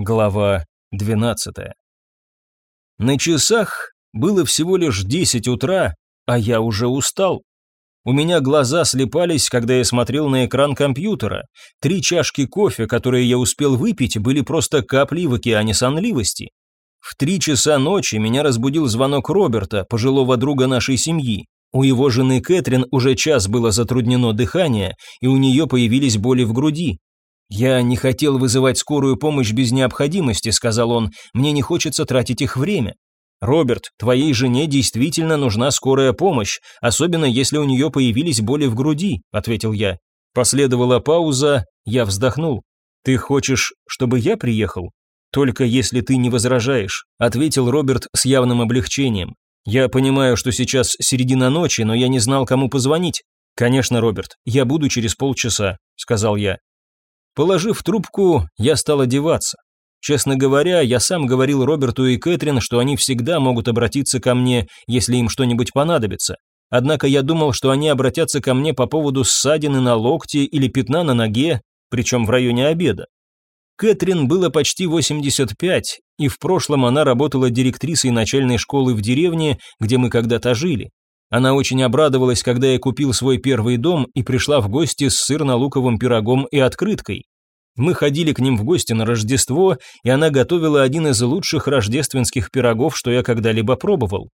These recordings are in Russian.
Глава 12. На часах было всего лишь 10 утра, а я уже устал. У меня глаза слепались, когда я смотрел на экран компьютера. Три чашки кофе, которые я успел выпить, были просто каплей в океане сонливости. В три часа ночи меня разбудил звонок Роберта, пожилого друга нашей семьи. У его жены Кэтрин уже час было затруднено дыхание, и у нее появились боли в груди. «Я не хотел вызывать скорую помощь без необходимости», — сказал он, — «мне не хочется тратить их время». «Роберт, твоей жене действительно нужна скорая помощь, особенно если у нее появились боли в груди», — ответил я. Последовала пауза, я вздохнул. «Ты хочешь, чтобы я приехал?» «Только если ты не возражаешь», — ответил Роберт с явным облегчением. «Я понимаю, что сейчас середина ночи, но я не знал, кому позвонить». «Конечно, Роберт, я буду через полчаса», — сказал я. Положив трубку, я стал одеваться. Честно говоря, я сам говорил Роберту и Кэтрин, что они всегда могут обратиться ко мне, если им что-нибудь понадобится. Однако я думал, что они обратятся ко мне по поводу ссадины на локте или пятна на ноге, причем в районе обеда. Кэтрин было почти 85, и в прошлом она работала директрисой начальной школы в деревне, где мы когда-то жили. Она очень обрадовалась, когда я купил свой первый дом и пришла в гости с сырно-луковым пирогом и открыткой. Мы ходили к ним в гости на Рождество, и она готовила один из лучших рождественских пирогов, что я когда-либо пробовал.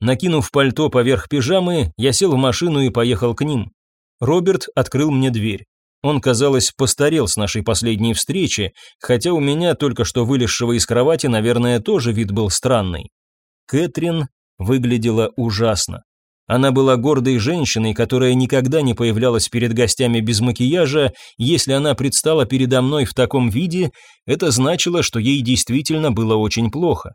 Накинув пальто поверх пижамы, я сел в машину и поехал к ним. Роберт открыл мне дверь. Он, казалось, постарел с нашей последней встречи, хотя у меня, только что вылезшего из кровати, наверное, тоже вид был странный. Кэтрин выглядела ужасно. Она была гордой женщиной, которая никогда не появлялась перед гостями без макияжа, если она предстала передо мной в таком виде, это значило, что ей действительно было очень плохо.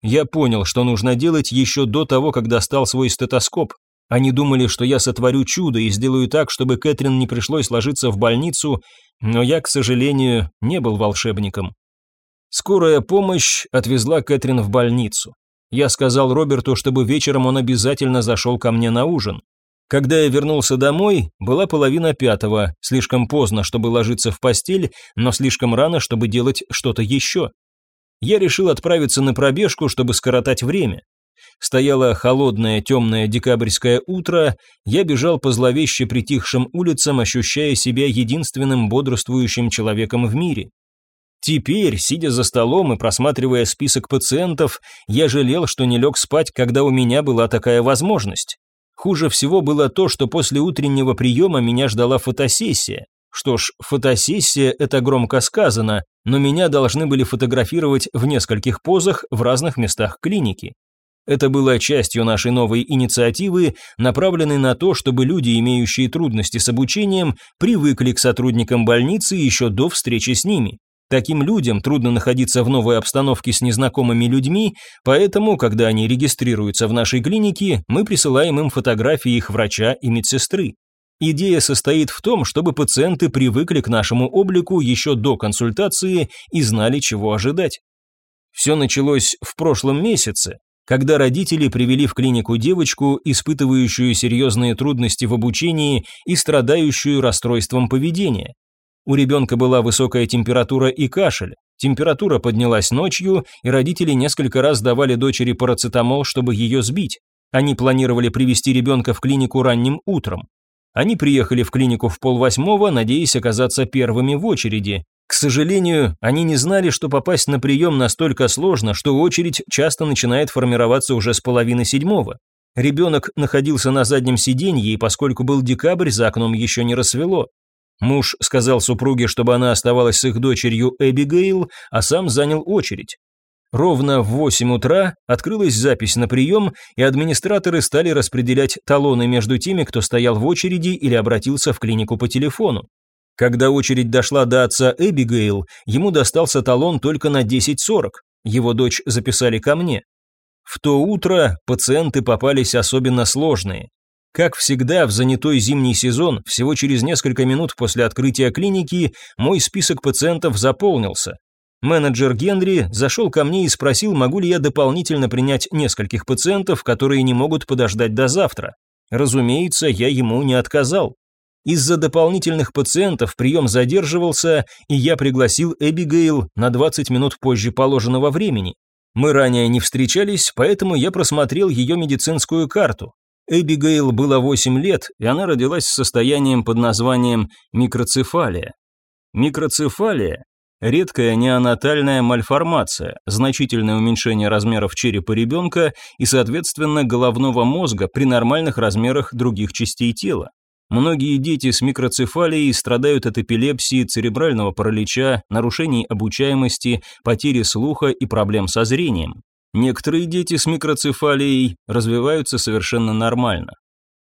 Я понял, что нужно делать еще до того, как достал свой стетоскоп. Они думали, что я сотворю чудо и сделаю так, чтобы Кэтрин не пришлось ложиться в больницу, но я, к сожалению, не был волшебником. Скорая помощь отвезла Кэтрин в больницу. Я сказал Роберту, чтобы вечером он обязательно зашел ко мне на ужин. Когда я вернулся домой, была половина пятого, слишком поздно, чтобы ложиться в постель, но слишком рано, чтобы делать что-то еще. Я решил отправиться на пробежку, чтобы скоротать время. Стояло холодное темное декабрьское утро, я бежал по зловеще притихшим улицам, ощущая себя единственным бодрствующим человеком в мире. Теперь, сидя за столом и просматривая список пациентов, я жалел, что не лег спать, когда у меня была такая возможность. Хуже всего было то, что после утреннего приема меня ждала фотосессия. Что ж, фотосессия – это громко сказано, но меня должны были фотографировать в нескольких позах в разных местах клиники. Это было частью нашей новой инициативы, направленной на то, чтобы люди, имеющие трудности с обучением, привыкли к сотрудникам больницы еще до встречи с ними. Таким людям трудно находиться в новой обстановке с незнакомыми людьми, поэтому, когда они регистрируются в нашей клинике, мы присылаем им фотографии их врача и медсестры. Идея состоит в том, чтобы пациенты привыкли к нашему облику еще до консультации и знали, чего ожидать. Все началось в прошлом месяце, когда родители привели в клинику девочку, испытывающую серьезные трудности в обучении и страдающую расстройством поведения. У ребенка была высокая температура и кашель. Температура поднялась ночью, и родители несколько раз давали дочери парацетамол, чтобы ее сбить. Они планировали привести ребенка в клинику ранним утром. Они приехали в клинику в полвосьмого, надеясь оказаться первыми в очереди. К сожалению, они не знали, что попасть на прием настолько сложно, что очередь часто начинает формироваться уже с половины седьмого. Ребенок находился на заднем сиденье, и поскольку был декабрь, за окном еще не рассвело. Муж сказал супруге, чтобы она оставалась с их дочерью Эбигейл, а сам занял очередь. Ровно в 8 утра открылась запись на прием, и администраторы стали распределять талоны между теми, кто стоял в очереди или обратился в клинику по телефону. Когда очередь дошла до отца Эбигейл, ему достался талон только на 10.40. Его дочь записали ко мне. В то утро пациенты попались особенно сложные. Как всегда, в занятой зимний сезон, всего через несколько минут после открытия клиники, мой список пациентов заполнился. Менеджер Генри зашел ко мне и спросил, могу ли я дополнительно принять нескольких пациентов, которые не могут подождать до завтра. Разумеется, я ему не отказал. Из-за дополнительных пациентов прием задерживался, и я пригласил Эбигейл на 20 минут позже положенного времени. Мы ранее не встречались, поэтому я просмотрел ее медицинскую карту. Эбигейл было 8 лет, и она родилась с состоянием под названием микроцефалия. Микроцефалия – редкая неонатальная мальформация, значительное уменьшение размеров черепа ребенка и, соответственно, головного мозга при нормальных размерах других частей тела. Многие дети с микроцефалией страдают от эпилепсии, церебрального паралича, нарушений обучаемости, потери слуха и проблем со зрением. Некоторые дети с микроцефалией развиваются совершенно нормально.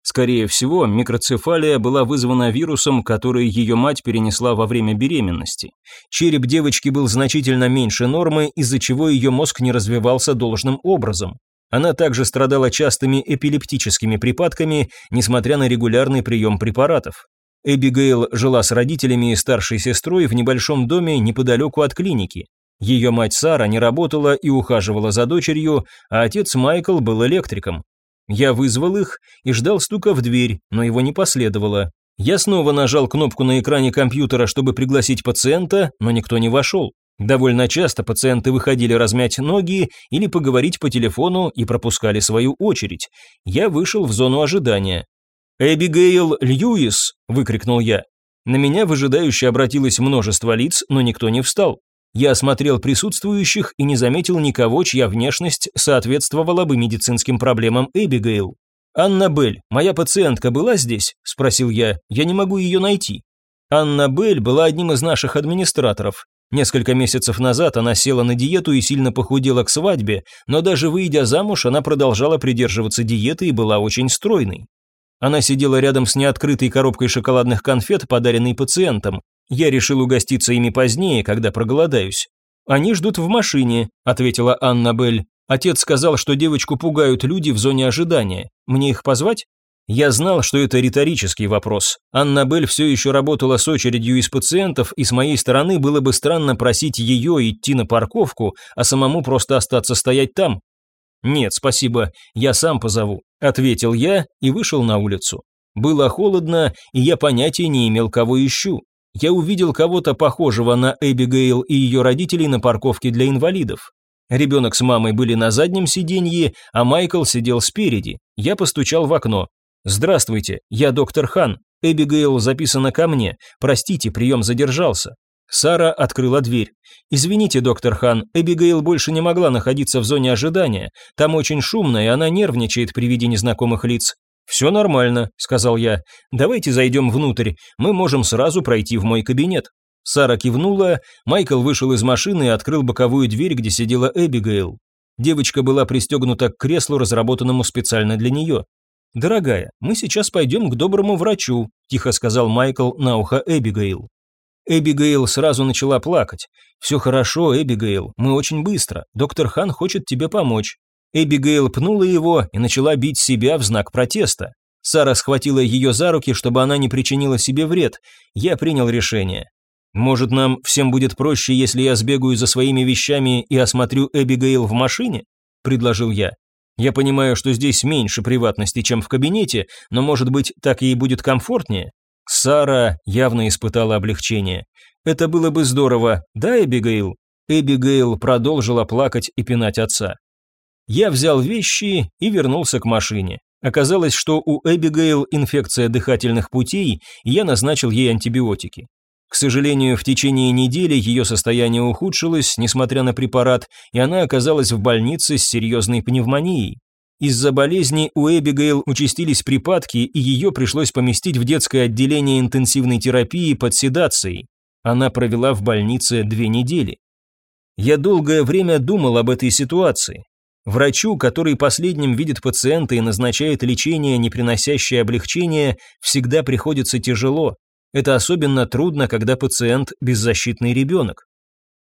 Скорее всего, микроцефалия была вызвана вирусом, который ее мать перенесла во время беременности. Череп девочки был значительно меньше нормы, из-за чего ее мозг не развивался должным образом. Она также страдала частыми эпилептическими припадками, несмотря на регулярный прием препаратов. Эбигейл жила с родителями и старшей сестрой в небольшом доме неподалеку от клиники. Ее мать Сара не работала и ухаживала за дочерью, а отец Майкл был электриком. Я вызвал их и ждал стука в дверь, но его не последовало. Я снова нажал кнопку на экране компьютера, чтобы пригласить пациента, но никто не вошел. Довольно часто пациенты выходили размять ноги или поговорить по телефону и пропускали свою очередь. Я вышел в зону ожидания. «Эбигейл Льюис!» – выкрикнул я. На меня выжидающе обратилось множество лиц, но никто не встал. Я осмотрел присутствующих и не заметил никого, чья внешность соответствовала бы медицинским проблемам Эбигейл. «Анна Белль, моя пациентка была здесь?» – спросил я. «Я не могу ее найти». Анна Белль была одним из наших администраторов. Несколько месяцев назад она села на диету и сильно похудела к свадьбе, но даже выйдя замуж, она продолжала придерживаться диеты и была очень стройной. Она сидела рядом с неоткрытой коробкой шоколадных конфет, подаренной пациентам. Я решил угоститься ими позднее, когда проголодаюсь. «Они ждут в машине», – ответила Аннабель. Отец сказал, что девочку пугают люди в зоне ожидания. Мне их позвать? Я знал, что это риторический вопрос. Аннабель все еще работала с очередью из пациентов, и с моей стороны было бы странно просить ее идти на парковку, а самому просто остаться стоять там. «Нет, спасибо, я сам позову», – ответил я и вышел на улицу. Было холодно, и я понятия не имел, кого ищу. Я увидел кого-то похожего на Эбигейл и ее родителей на парковке для инвалидов. Ребенок с мамой были на заднем сиденье, а Майкл сидел спереди. Я постучал в окно. «Здравствуйте, я доктор Хан. Эбигейл записана ко мне. Простите, прием задержался». Сара открыла дверь. «Извините, доктор Хан, Эбигейл больше не могла находиться в зоне ожидания. Там очень шумно, и она нервничает при виде незнакомых лиц». «Все нормально», — сказал я. «Давайте зайдем внутрь. Мы можем сразу пройти в мой кабинет». Сара кивнула, Майкл вышел из машины и открыл боковую дверь, где сидела Эбигейл. Девочка была пристегнута к креслу, разработанному специально для нее. «Дорогая, мы сейчас пойдем к доброму врачу», – тихо сказал Майкл на ухо Эбигейл. Эбигейл сразу начала плакать. «Все хорошо, Эбигейл, мы очень быстро. Доктор Хан хочет тебе помочь». Эбигейл пнула его и начала бить себя в знак протеста. Сара схватила ее за руки, чтобы она не причинила себе вред. Я принял решение. «Может, нам всем будет проще, если я сбегаю за своими вещами и осмотрю Эбигейл в машине?» – предложил я. Я понимаю, что здесь меньше приватности, чем в кабинете, но, может быть, так ей будет комфортнее? Сара явно испытала облегчение. Это было бы здорово, да, Эбигейл? Эбигейл продолжила плакать и пинать отца. Я взял вещи и вернулся к машине. Оказалось, что у Эбигейл инфекция дыхательных путей, и я назначил ей антибиотики. К сожалению, в течение недели ее состояние ухудшилось, несмотря на препарат, и она оказалась в больнице с серьезной пневмонией. Из-за болезни у Эбигейл участились припадки, и ее пришлось поместить в детское отделение интенсивной терапии под седацией. Она провела в больнице две недели. Я долгое время думал об этой ситуации. Врачу, который последним видит пациента и назначает лечение, не приносящее облегчения, всегда приходится тяжело. Это особенно трудно, когда пациент – беззащитный ребенок.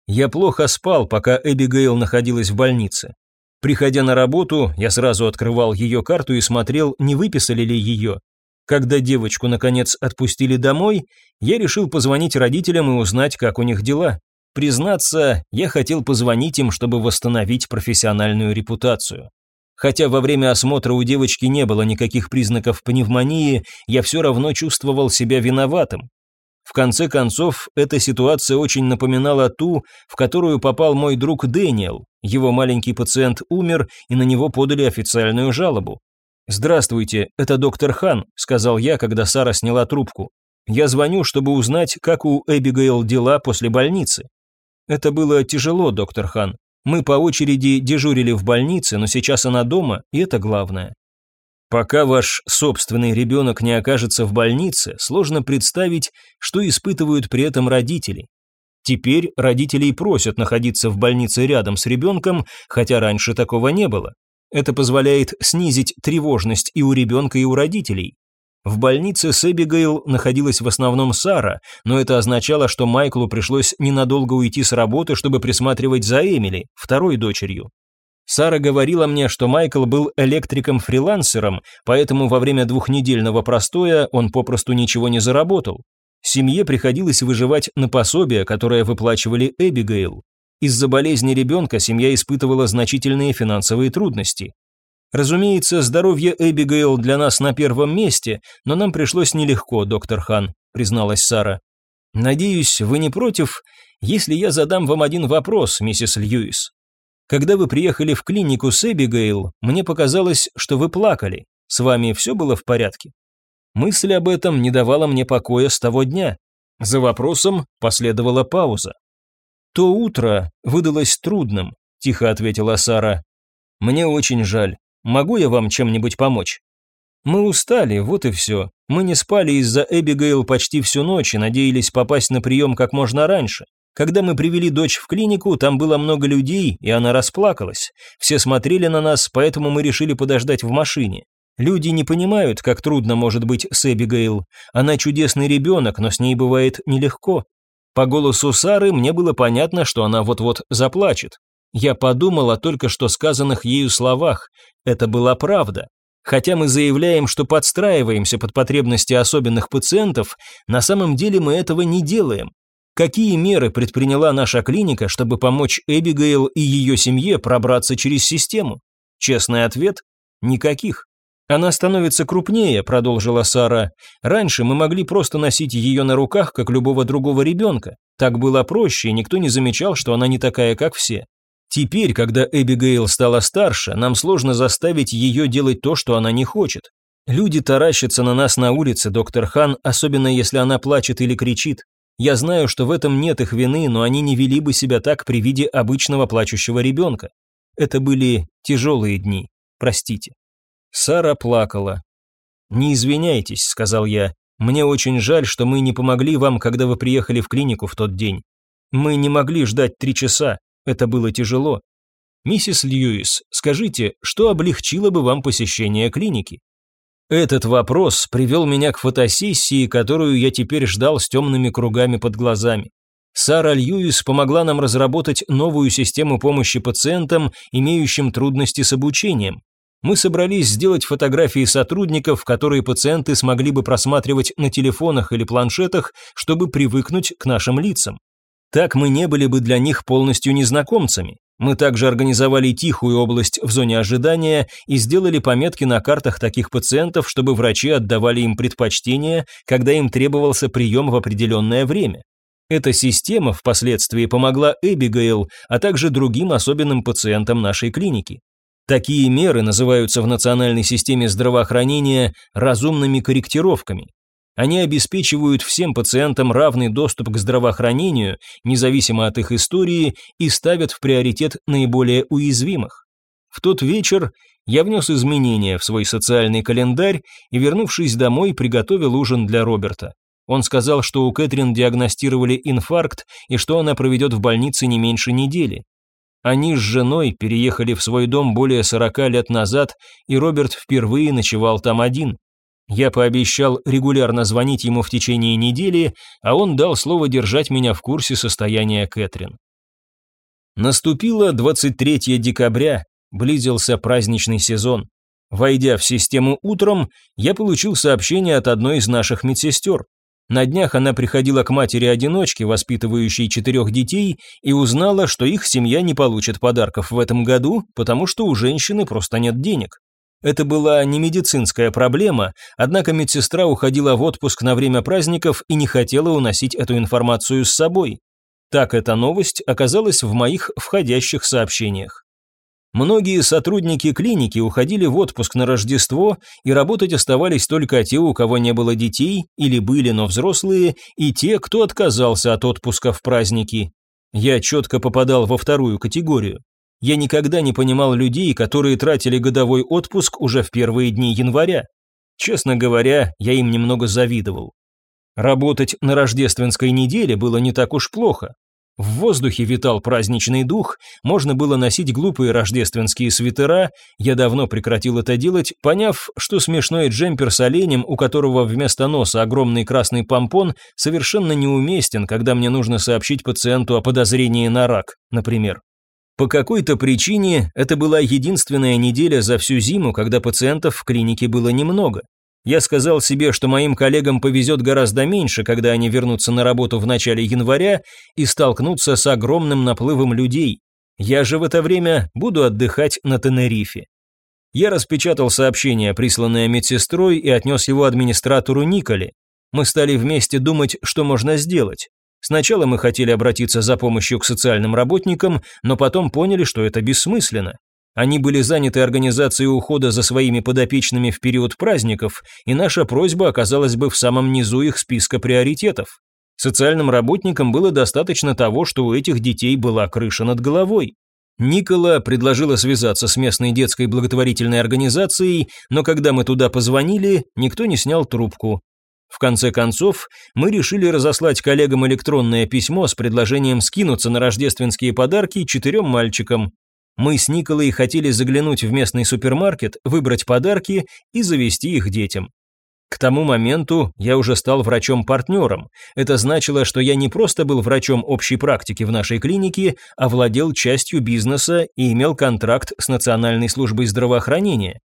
Я плохо спал, пока Эбигейл находилась в больнице. Приходя на работу, я сразу открывал ее карту и смотрел, не выписали ли ее. Когда девочку, наконец, отпустили домой, я решил позвонить родителям и узнать, как у них дела. Признаться, я хотел позвонить им, чтобы восстановить профессиональную репутацию. Хотя во время осмотра у девочки не было никаких признаков пневмонии, я все равно чувствовал себя виноватым. В конце концов, эта ситуация очень напоминала ту, в которую попал мой друг Дэниел. Его маленький пациент умер, и на него подали официальную жалобу. «Здравствуйте, это доктор Хан», — сказал я, когда Сара сняла трубку. «Я звоню, чтобы узнать, как у Эбигейл дела после больницы». «Это было тяжело, доктор Хан. Мы по очереди дежурили в больнице, но сейчас она дома, и это главное. Пока ваш собственный ребенок не окажется в больнице, сложно представить, что испытывают при этом родители. Теперь родителей просят находиться в больнице рядом с ребенком, хотя раньше такого не было. Это позволяет снизить тревожность и у ребенка, и у родителей. В больнице с Эбигейл находилась в основном Сара, но это означало, что Майклу пришлось ненадолго уйти с работы, чтобы присматривать за Эмили, второй дочерью. Сара говорила мне, что Майкл был электриком-фрилансером, поэтому во время двухнедельного простоя он попросту ничего не заработал. Семье приходилось выживать на пособие, которое выплачивали Эбигейл. Из-за болезни ребенка семья испытывала значительные финансовые трудности. Разумеется, здоровье Эбигейл для нас на первом месте, но нам пришлось нелегко, доктор Хан, призналась Сара. Надеюсь, вы не против, если я задам вам один вопрос, миссис Льюис. Когда вы приехали в клинику с Эбигейл, мне показалось, что вы плакали. С вами все было в порядке? Мысль об этом не давала мне покоя с того дня. За вопросом последовала пауза. То утро выдалось трудным, тихо ответила Сара. Мне очень жаль. Могу я вам чем-нибудь помочь?» «Мы устали, вот и все. Мы не спали из-за Эбигейл почти всю ночь и надеялись попасть на прием как можно раньше. Когда мы привели дочь в клинику, там было много людей, и она расплакалась. Все смотрели на нас, поэтому мы решили подождать в машине. Люди не понимают, как трудно может быть с Эбигейл. Она чудесный ребенок, но с ней бывает нелегко. По голосу Сары мне было понятно, что она вот-вот заплачет. Я подумал о только что сказанных ею словах. Это была правда. Хотя мы заявляем, что подстраиваемся под потребности особенных пациентов, на самом деле мы этого не делаем. Какие меры предприняла наша клиника, чтобы помочь Эбигейл и ее семье пробраться через систему? Честный ответ – никаких. Она становится крупнее, продолжила Сара. Раньше мы могли просто носить ее на руках, как любого другого ребенка. Так было проще, и никто не замечал, что она не такая, как все. Теперь, когда Эбигейл стала старше, нам сложно заставить ее делать то, что она не хочет. Люди таращатся на нас на улице, доктор Хан, особенно если она плачет или кричит. Я знаю, что в этом нет их вины, но они не вели бы себя так при виде обычного плачущего ребенка. Это были тяжелые дни, простите. Сара плакала. «Не извиняйтесь», — сказал я. «Мне очень жаль, что мы не помогли вам, когда вы приехали в клинику в тот день. Мы не могли ждать три часа. Это было тяжело. Миссис Льюис, скажите, что облегчило бы вам посещение клиники? Этот вопрос привел меня к фотосессии, которую я теперь ждал с темными кругами под глазами. Сара Льюис помогла нам разработать новую систему помощи пациентам, имеющим трудности с обучением. Мы собрались сделать фотографии сотрудников, которые пациенты смогли бы просматривать на телефонах или планшетах, чтобы привыкнуть к нашим лицам. Так мы не были бы для них полностью незнакомцами. Мы также организовали тихую область в зоне ожидания и сделали пометки на картах таких пациентов, чтобы врачи отдавали им предпочтение, когда им требовался прием в определенное время. Эта система впоследствии помогла Эбигейл, а также другим особенным пациентам нашей клиники. Такие меры называются в национальной системе здравоохранения разумными корректировками. Они обеспечивают всем пациентам равный доступ к здравоохранению, независимо от их истории, и ставят в приоритет наиболее уязвимых. В тот вечер я внес изменения в свой социальный календарь и, вернувшись домой, приготовил ужин для Роберта. Он сказал, что у Кэтрин диагностировали инфаркт и что она проведет в больнице не меньше недели. Они с женой переехали в свой дом более 40 лет назад, и Роберт впервые ночевал там один. Я пообещал регулярно звонить ему в течение недели, а он дал слово держать меня в курсе состояния Кэтрин. Наступило 23 декабря, близился праздничный сезон. Войдя в систему утром, я получил сообщение от одной из наших медсестер. На днях она приходила к матери-одиночке, воспитывающей четырех детей, и узнала, что их семья не получит подарков в этом году, потому что у женщины просто нет денег. Это была не медицинская проблема, однако медсестра уходила в отпуск на время праздников и не хотела уносить эту информацию с собой. Так эта новость оказалась в моих входящих сообщениях. Многие сотрудники клиники уходили в отпуск на Рождество, и работать оставались только те, у кого не было детей, или были, но взрослые, и те, кто отказался от отпуска в праздники. Я четко попадал во вторую категорию. Я никогда не понимал людей, которые тратили годовой отпуск уже в первые дни января. Честно говоря, я им немного завидовал. Работать на рождественской неделе было не так уж плохо. В воздухе витал праздничный дух, можно было носить глупые рождественские свитера, я давно прекратил это делать, поняв, что смешной джемпер с оленем, у которого вместо носа огромный красный помпон, совершенно неуместен, когда мне нужно сообщить пациенту о подозрении на рак, например. По какой-то причине это была единственная неделя за всю зиму, когда пациентов в клинике было немного. Я сказал себе, что моим коллегам повезет гораздо меньше, когда они вернутся на работу в начале января и столкнутся с огромным наплывом людей. Я же в это время буду отдыхать на Тенерифе. Я распечатал сообщение, присланное медсестрой, и отнес его администратору Николе. Мы стали вместе думать, что можно сделать. Сначала мы хотели обратиться за помощью к социальным работникам, но потом поняли, что это бессмысленно. Они были заняты организацией ухода за своими подопечными в период праздников, и наша просьба оказалась бы в самом низу их списка приоритетов. Социальным работникам было достаточно того, что у этих детей была крыша над головой. Никола предложила связаться с местной детской благотворительной организацией, но когда мы туда позвонили, никто не снял трубку. В конце концов, мы решили разослать коллегам электронное письмо с предложением скинуться на рождественские подарки четырем мальчикам. Мы с Николой хотели заглянуть в местный супермаркет, выбрать подарки и завести их детям. К тому моменту я уже стал врачом-партнером. Это значило, что я не просто был врачом общей практики в нашей клинике, а владел частью бизнеса и имел контракт с Национальной службой здравоохранения.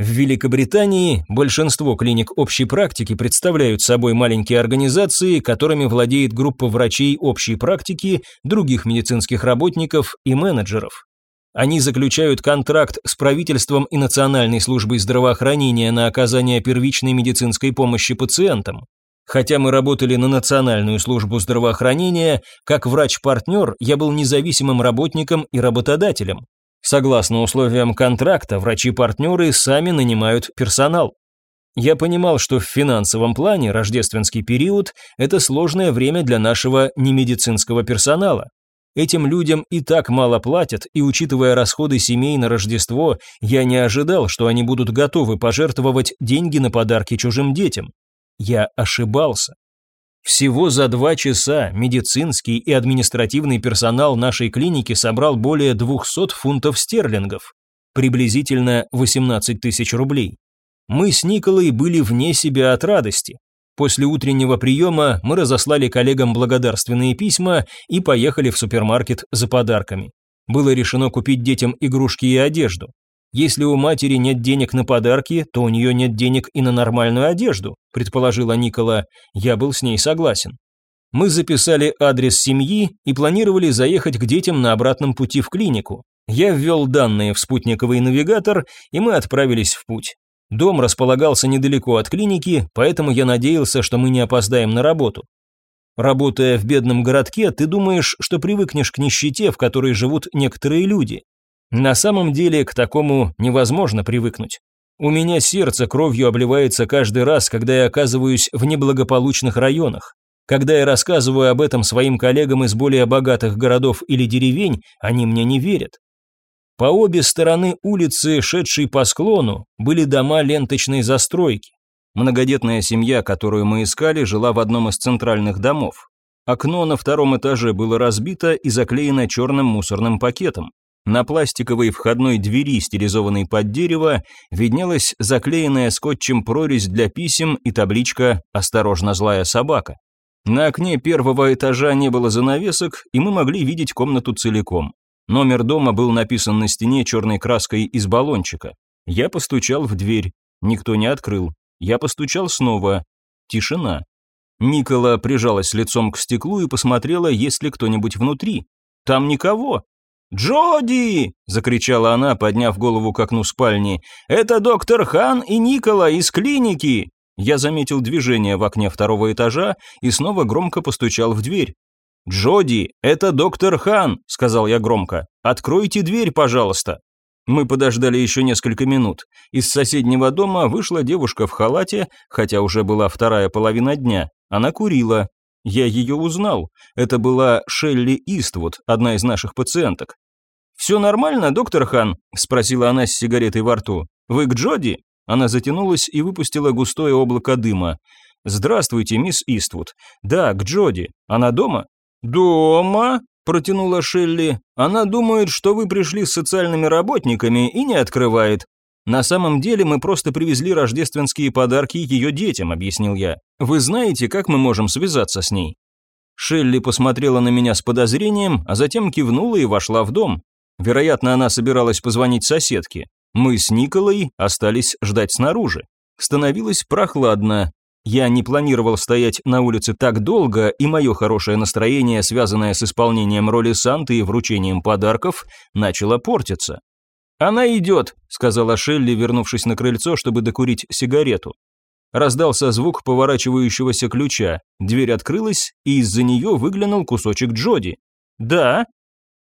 В Великобритании большинство клиник общей практики представляют собой маленькие организации, которыми владеет группа врачей общей практики, других медицинских работников и менеджеров. Они заключают контракт с правительством и Национальной службой здравоохранения на оказание первичной медицинской помощи пациентам. Хотя мы работали на Национальную службу здравоохранения, как врач-партнер я был независимым работником и работодателем. Согласно условиям контракта, врачи-партнеры сами нанимают персонал. Я понимал, что в финансовом плане рождественский период – это сложное время для нашего немедицинского персонала. Этим людям и так мало платят, и учитывая расходы семей на Рождество, я не ожидал, что они будут готовы пожертвовать деньги на подарки чужим детям. Я ошибался. Всего за два часа медицинский и административный персонал нашей клиники собрал более 200 фунтов стерлингов, приблизительно 18 тысяч рублей. Мы с Николой были вне себя от радости. После утреннего приема мы разослали коллегам благодарственные письма и поехали в супермаркет за подарками. Было решено купить детям игрушки и одежду. Если у матери нет денег на подарки, то у нее нет денег и на нормальную одежду, предположила Никола. Я был с ней согласен. Мы записали адрес семьи и планировали заехать к детям на обратном пути в клинику. Я ввел данные в спутниковый навигатор, и мы отправились в путь. Дом располагался недалеко от клиники, поэтому я надеялся, что мы не опоздаем на работу. Работая в бедном городке, ты думаешь, что привыкнешь к нищете, в которой живут некоторые люди. На самом деле к такому невозможно привыкнуть. У меня сердце кровью обливается каждый раз, когда я оказываюсь в неблагополучных районах. Когда я рассказываю об этом своим коллегам из более богатых городов или деревень, они мне не верят. По обе стороны улицы, шедшей по склону, были дома ленточной застройки. Многодетная семья, которую мы искали, жила в одном из центральных домов. Окно на втором этаже было разбито и заклеено черным мусорным пакетом. На пластиковой входной двери, стилизованной под дерево, виднелась заклеенная скотчем прорезь для писем и табличка «Осторожно, злая собака». На окне первого этажа не было занавесок, и мы могли видеть комнату целиком. Номер дома был написан на стене черной краской из баллончика. Я постучал в дверь. Никто не открыл. Я постучал снова. Тишина. Никола прижалась лицом к стеклу и посмотрела, есть ли кто-нибудь внутри. Там никого. «Джоди!» – закричала она, подняв голову к окну спальни. «Это доктор Хан и Никола из клиники!» Я заметил движение в окне второго этажа и снова громко постучал в дверь. «Джоди, это доктор Хан», – сказал я громко. «Откройте дверь, пожалуйста». Мы подождали еще несколько минут. Из соседнего дома вышла девушка в халате, хотя уже была вторая половина дня. Она курила. Я ее узнал. Это была Шелли Иствуд, одна из наших пациенток. «Все нормально, доктор Хан?» – спросила она с сигаретой во рту. «Вы к Джоди?» Она затянулась и выпустила густое облако дыма. «Здравствуйте, мисс Иствуд. Да, к Джоди. Она дома?» «Дома?» – протянула Шелли. «Она думает, что вы пришли с социальными работниками и не открывает. «На самом деле мы просто привезли рождественские подарки ее детям», — объяснил я. «Вы знаете, как мы можем связаться с ней?» Шелли посмотрела на меня с подозрением, а затем кивнула и вошла в дом. Вероятно, она собиралась позвонить соседке. Мы с Николой остались ждать снаружи. Становилось прохладно. Я не планировал стоять на улице так долго, и мое хорошее настроение, связанное с исполнением роли Санты и вручением подарков, начало портиться. «Она идет», — сказала Шелли, вернувшись на крыльцо, чтобы докурить сигарету. Раздался звук поворачивающегося ключа, дверь открылась, и из-за нее выглянул кусочек Джоди. «Да?»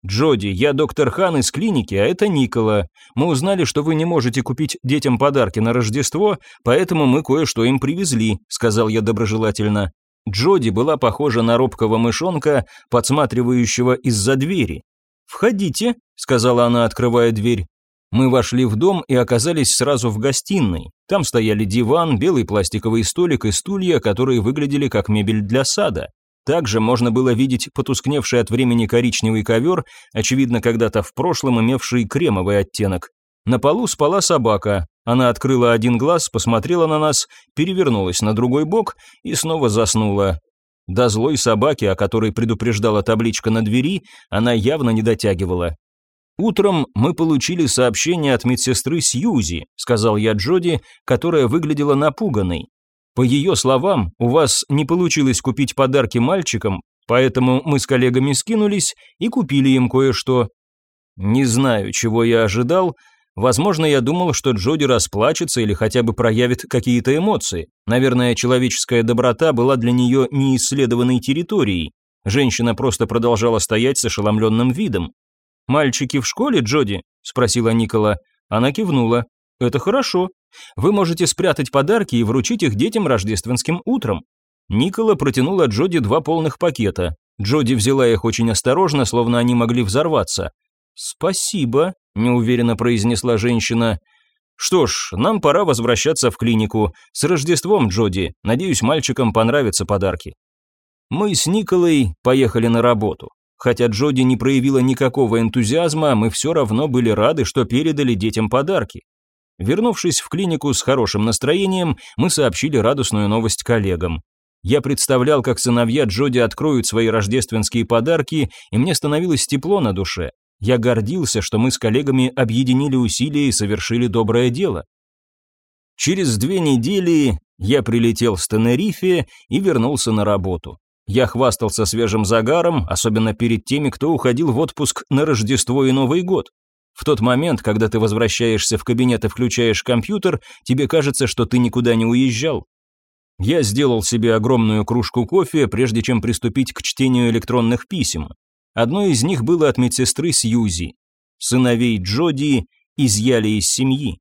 «Джоди, я доктор Хан из клиники, а это Никола. Мы узнали, что вы не можете купить детям подарки на Рождество, поэтому мы кое-что им привезли», — сказал я доброжелательно. Джоди была похожа на робкого мышонка, подсматривающего из-за двери. «Входите», — сказала она, открывая дверь. Мы вошли в дом и оказались сразу в гостиной. Там стояли диван, белый пластиковый столик и стулья, которые выглядели как мебель для сада. Также можно было видеть потускневший от времени коричневый ковер, очевидно, когда-то в прошлом имевший кремовый оттенок. На полу спала собака. Она открыла один глаз, посмотрела на нас, перевернулась на другой бок и снова заснула. До злой собаки, о которой предупреждала табличка на двери, она явно не дотягивала. «Утром мы получили сообщение от медсестры Сьюзи», сказал я Джоди, которая выглядела напуганной. «По ее словам, у вас не получилось купить подарки мальчикам, поэтому мы с коллегами скинулись и купили им кое-что. Не знаю, чего я ожидал, Возможно, я думал, что Джоди расплачется или хотя бы проявит какие-то эмоции. Наверное, человеческая доброта была для нее неисследованной территорией. Женщина просто продолжала стоять с ошеломленным видом. «Мальчики в школе, Джоди?» – спросила Никола. Она кивнула. «Это хорошо. Вы можете спрятать подарки и вручить их детям рождественским утром». Никола протянула Джоди два полных пакета. Джоди взяла их очень осторожно, словно они могли взорваться. «Спасибо», – неуверенно произнесла женщина. «Что ж, нам пора возвращаться в клинику. С Рождеством, Джоди. Надеюсь, мальчикам понравятся подарки». Мы с Николой поехали на работу. Хотя Джоди не проявила никакого энтузиазма, мы все равно были рады, что передали детям подарки. Вернувшись в клинику с хорошим настроением, мы сообщили радостную новость коллегам. Я представлял, как сыновья Джоди откроют свои рождественские подарки, и мне становилось тепло на душе. Я гордился, что мы с коллегами объединили усилия и совершили доброе дело. Через две недели я прилетел с Тенерифе и вернулся на работу. Я хвастался свежим загаром, особенно перед теми, кто уходил в отпуск на Рождество и Новый год. В тот момент, когда ты возвращаешься в кабинет и включаешь компьютер, тебе кажется, что ты никуда не уезжал. Я сделал себе огромную кружку кофе, прежде чем приступить к чтению электронных писем. Одно из них было от медсестры Сьюзи. Сыновей Джоди изъяли из семьи.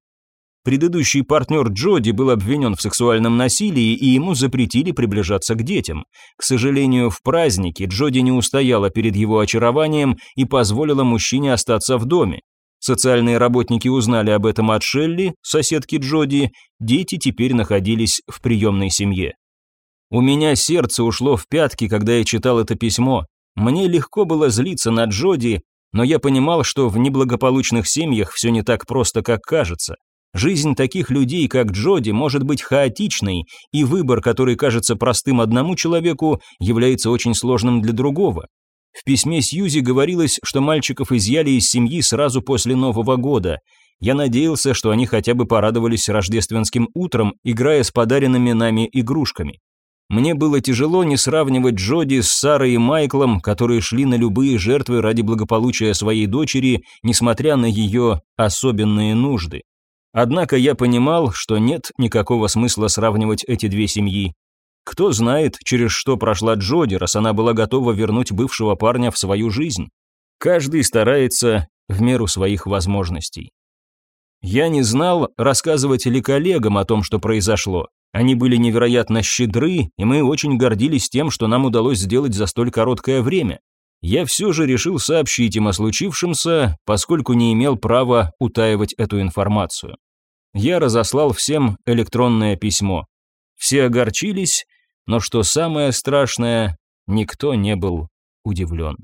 Предыдущий партнер Джоди был обвинен в сексуальном насилии, и ему запретили приближаться к детям. К сожалению, в празднике Джоди не устояла перед его очарованием и позволила мужчине остаться в доме. Социальные работники узнали об этом от Шелли, соседки Джоди, дети теперь находились в приемной семье. У меня сердце ушло в пятки, когда я читал это письмо. Мне легко было злиться на Джоди, но я понимал, что в неблагополучных семьях все не так просто, как кажется. Жизнь таких людей, как Джоди, может быть хаотичной, и выбор, который кажется простым одному человеку, является очень сложным для другого. В письме Сьюзи говорилось, что мальчиков изъяли из семьи сразу после Нового года. Я надеялся, что они хотя бы порадовались рождественским утром, играя с подаренными нами игрушками. Мне было тяжело не сравнивать Джоди с Сарой и Майклом, которые шли на любые жертвы ради благополучия своей дочери, несмотря на ее особенные нужды. Однако я понимал, что нет никакого смысла сравнивать эти две семьи. Кто знает, через что прошла Джоди, раз она была готова вернуть бывшего парня в свою жизнь. Каждый старается в меру своих возможностей. Я не знал, рассказывать ли коллегам о том, что произошло. Они были невероятно щедры, и мы очень гордились тем, что нам удалось сделать за столь короткое время. Я все же решил сообщить им о случившемся, поскольку не имел права утаивать эту информацию. Я разослал всем электронное письмо. Все огорчились, но что самое страшное, никто не был удивлен.